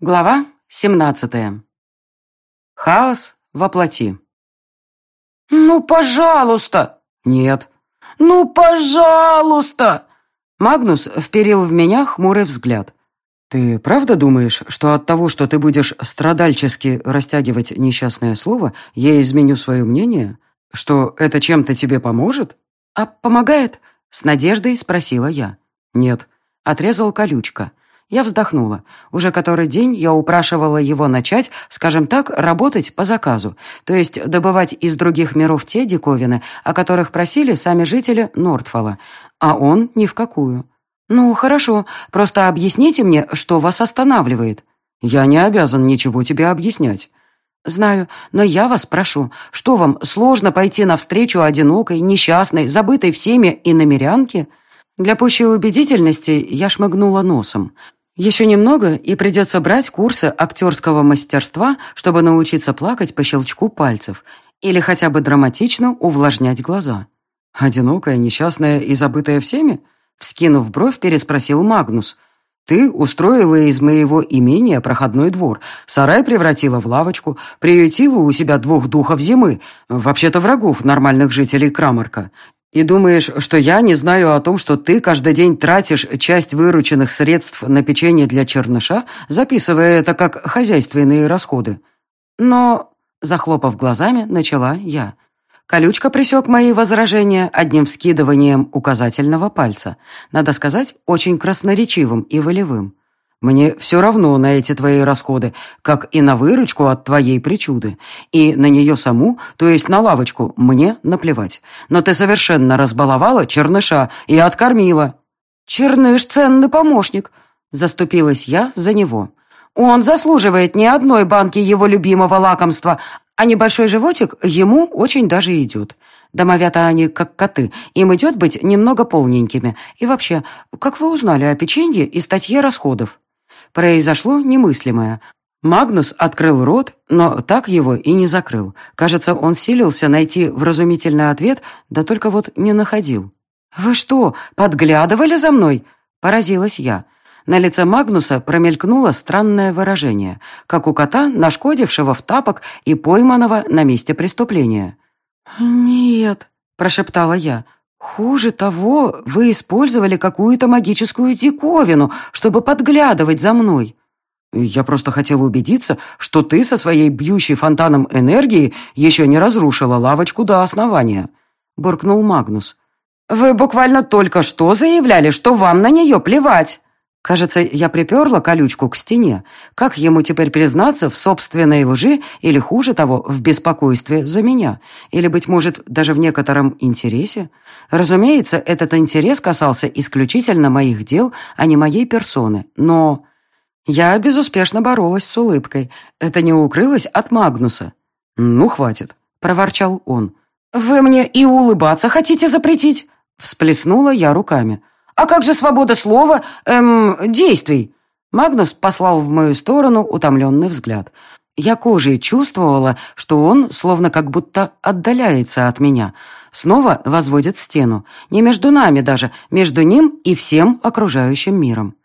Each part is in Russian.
Глава 17. Хаос воплоти. «Ну, пожалуйста!» «Нет». «Ну, пожалуйста!» Магнус вперил в меня хмурый взгляд. «Ты правда думаешь, что от того, что ты будешь страдальчески растягивать несчастное слово, я изменю свое мнение? Что это чем-то тебе поможет?» «А помогает?» — с надеждой спросила я. «Нет», — отрезал колючка. Я вздохнула. Уже который день я упрашивала его начать, скажем так, работать по заказу, то есть добывать из других миров те диковины, о которых просили сами жители Нортфола, а он ни в какую. «Ну, хорошо, просто объясните мне, что вас останавливает». «Я не обязан ничего тебе объяснять». «Знаю, но я вас прошу, что вам, сложно пойти навстречу одинокой, несчастной, забытой всеми иномерянке?» Для пущей убедительности я шмыгнула носом. Еще немного, и придется брать курсы актерского мастерства, чтобы научиться плакать по щелчку пальцев или хотя бы драматично увлажнять глаза. «Одинокая, несчастная и забытая всеми?» Вскинув бровь, переспросил Магнус. «Ты устроила из моего имения проходной двор, сарай превратила в лавочку, приютила у себя двух духов зимы, вообще-то врагов нормальных жителей Крамарка, и думаешь, что я не знаю о том, что ты каждый день тратишь часть вырученных средств на печенье для черныша, записывая это как хозяйственные расходы? Но, захлопав глазами, начала я. Колючка присек мои возражения одним вскидыванием указательного пальца. Надо сказать, очень красноречивым и волевым. Мне все равно на эти твои расходы, как и на выручку от твоей причуды. И на нее саму, то есть на лавочку, мне наплевать. Но ты совершенно разбаловала черныша и откормила». «Черныш — ценный помощник», — заступилась я за него. «Он заслуживает не одной банки его любимого лакомства, а небольшой животик ему очень даже идет. Домовята они как коты, им идет быть немного полненькими. И вообще, как вы узнали о печенье и статье расходов?» Произошло немыслимое. Магнус открыл рот, но так его и не закрыл. Кажется, он силился найти вразумительный ответ, да только вот не находил. «Вы что, подглядывали за мной?» – поразилась я. На лице Магнуса промелькнуло странное выражение, как у кота, нашкодившего в тапок и пойманного на месте преступления. «Нет», – прошептала я, «Хуже того, вы использовали какую-то магическую диковину, чтобы подглядывать за мной». «Я просто хотел убедиться, что ты со своей бьющей фонтаном энергии еще не разрушила лавочку до основания», — буркнул Магнус. «Вы буквально только что заявляли, что вам на нее плевать». Кажется, я приперла колючку к стене. Как ему теперь признаться в собственной лжи или, хуже того, в беспокойстве за меня? Или, быть может, даже в некотором интересе? Разумеется, этот интерес касался исключительно моих дел, а не моей персоны. Но я безуспешно боролась с улыбкой. Это не укрылось от Магнуса. «Ну, хватит», — проворчал он. «Вы мне и улыбаться хотите запретить?» Всплеснула я руками. «А как же свобода слова, эм, действий?» Магнус послал в мою сторону утомленный взгляд. Я кожей чувствовала, что он словно как будто отдаляется от меня. Снова возводит стену. Не между нами даже, между ним и всем окружающим миром.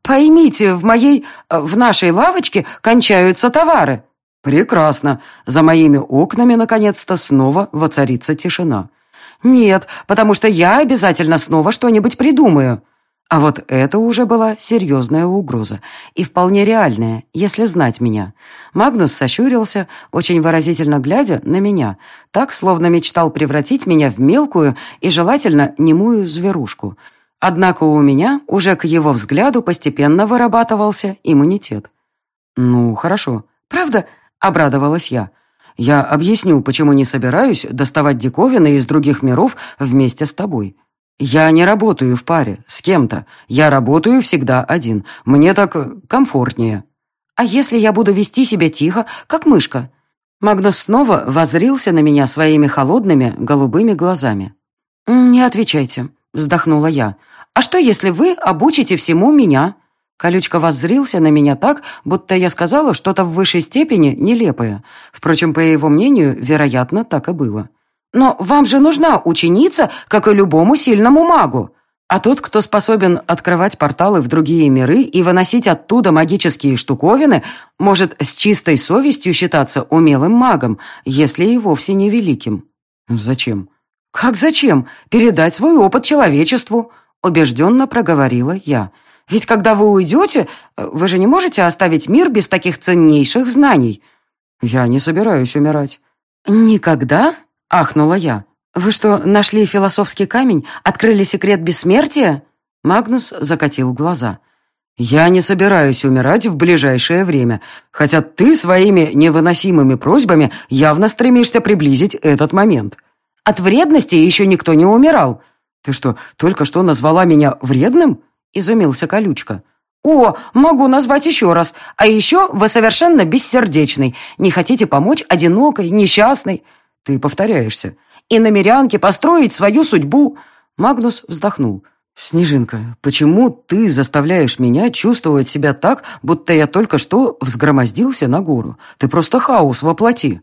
«Поймите, в моей... в нашей лавочке кончаются товары». «Прекрасно. За моими окнами, наконец-то, снова воцарится тишина». «Нет, потому что я обязательно снова что-нибудь придумаю». А вот это уже была серьезная угроза. И вполне реальная, если знать меня. Магнус сощурился, очень выразительно глядя на меня, так, словно мечтал превратить меня в мелкую и, желательно, немую зверушку. Однако у меня уже к его взгляду постепенно вырабатывался иммунитет. «Ну, хорошо. Правда?» — обрадовалась я. Я объясню, почему не собираюсь доставать диковины из других миров вместе с тобой. Я не работаю в паре, с кем-то. Я работаю всегда один. Мне так комфортнее. А если я буду вести себя тихо, как мышка?» Магнус снова возрился на меня своими холодными голубыми глазами. «Не отвечайте», — вздохнула я. «А что, если вы обучите всему меня?» Колючка воззрился на меня так, будто я сказала что-то в высшей степени нелепое. Впрочем, по его мнению, вероятно, так и было. «Но вам же нужна ученица, как и любому сильному магу!» А тот, кто способен открывать порталы в другие миры и выносить оттуда магические штуковины, может с чистой совестью считаться умелым магом, если и вовсе не великим. Зачем? Как зачем? Передать свой опыт человечеству, убежденно проговорила я. Ведь когда вы уйдете, вы же не можете оставить мир без таких ценнейших знаний. Я не собираюсь умирать. Никогда? Ахнула я. «Вы что, нашли философский камень? Открыли секрет бессмертия?» Магнус закатил глаза. «Я не собираюсь умирать в ближайшее время, хотя ты своими невыносимыми просьбами явно стремишься приблизить этот момент». «От вредности еще никто не умирал». «Ты что, только что назвала меня вредным?» — изумился Колючка. «О, могу назвать еще раз. А еще вы совершенно бессердечный. Не хотите помочь одинокой, несчастной?» «Ты повторяешься и намерянке построить свою судьбу». Магнус вздохнул. «Снежинка, почему ты заставляешь меня чувствовать себя так, будто я только что взгромоздился на гору? Ты просто хаос воплоти».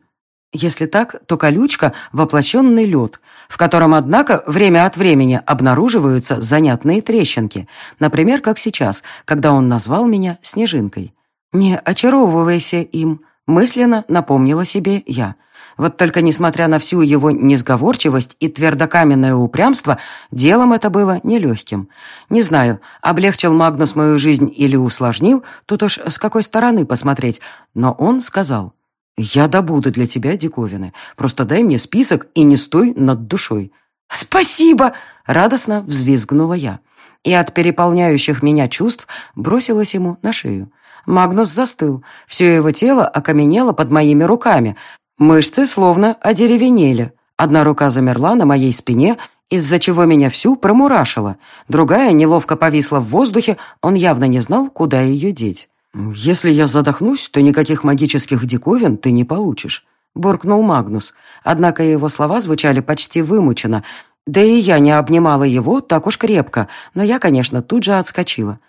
Если так, то колючка – воплощенный лед, в котором, однако, время от времени обнаруживаются занятные трещинки, например, как сейчас, когда он назвал меня Снежинкой. «Не очаровывайся им», – мысленно напомнила себе я – вот только, несмотря на всю его несговорчивость и твердокаменное упрямство, делом это было нелегким. Не знаю, облегчил Магнус мою жизнь или усложнил, тут уж с какой стороны посмотреть, но он сказал, «Я добуду для тебя диковины, просто дай мне список и не стой над душой». «Спасибо!» — радостно взвизгнула я. И от переполняющих меня чувств бросилась ему на шею. Магнус застыл, все его тело окаменело под моими руками, Мышцы словно одеревенели. Одна рука замерла на моей спине, из-за чего меня всю промурашило. Другая неловко повисла в воздухе, он явно не знал, куда ее деть. «Если я задохнусь, то никаких магических диковин ты не получишь», — буркнул Магнус. Однако его слова звучали почти вымученно, да и я не обнимала его так уж крепко, но я, конечно, тут же отскочила.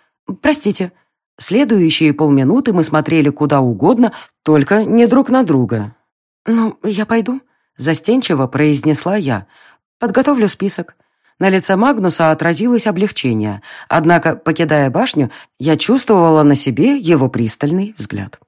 «Простите». Следующие полминуты мы смотрели куда угодно, только не друг на друга. «Ну, я пойду», — застенчиво произнесла я. «Подготовлю список». На лице Магнуса отразилось облегчение, однако, покидая башню, я чувствовала на себе его пристальный взгляд.